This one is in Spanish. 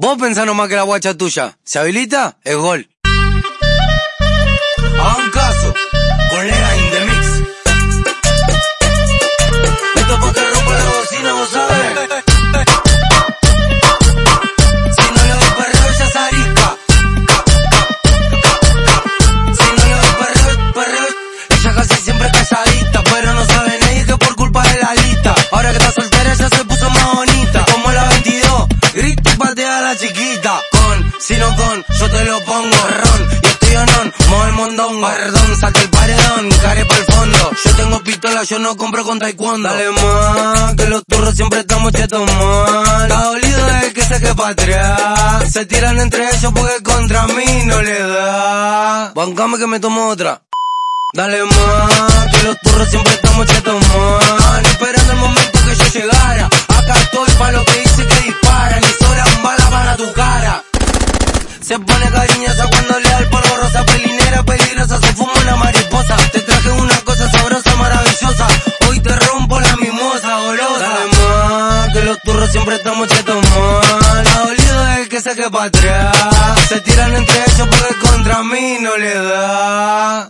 Vos pensás nomás que la guacha tuya se habilita, es gol. La chiquita. Con, si no con, yo te lo pongo. Ron, y estoy on, mueve el mondongo. Perdón, saca el paredón, care el fondo. Yo tengo pistola, yo no compro con taekwondo. Dale más, que los turros siempre estamos chetos más. Está dolido de que se que pa' atrás. Se tiran entre ellos porque contra mí no le da. Bancame que me tomo otra. Dale más, que los turros siempre estamos chetos man. Se pone cariñosa cuando le da el polvo rosa pelinera peligrosa, se fuma una mariposa. Te traje una cosa sabrosa, maravillosa. Hoy te rompo la mimosa, golosa. Dale más, que los turros siempre estamos chetos man. La dolido es que saque pa' atrás. Se tiran entre ellos porque contra mí no le da.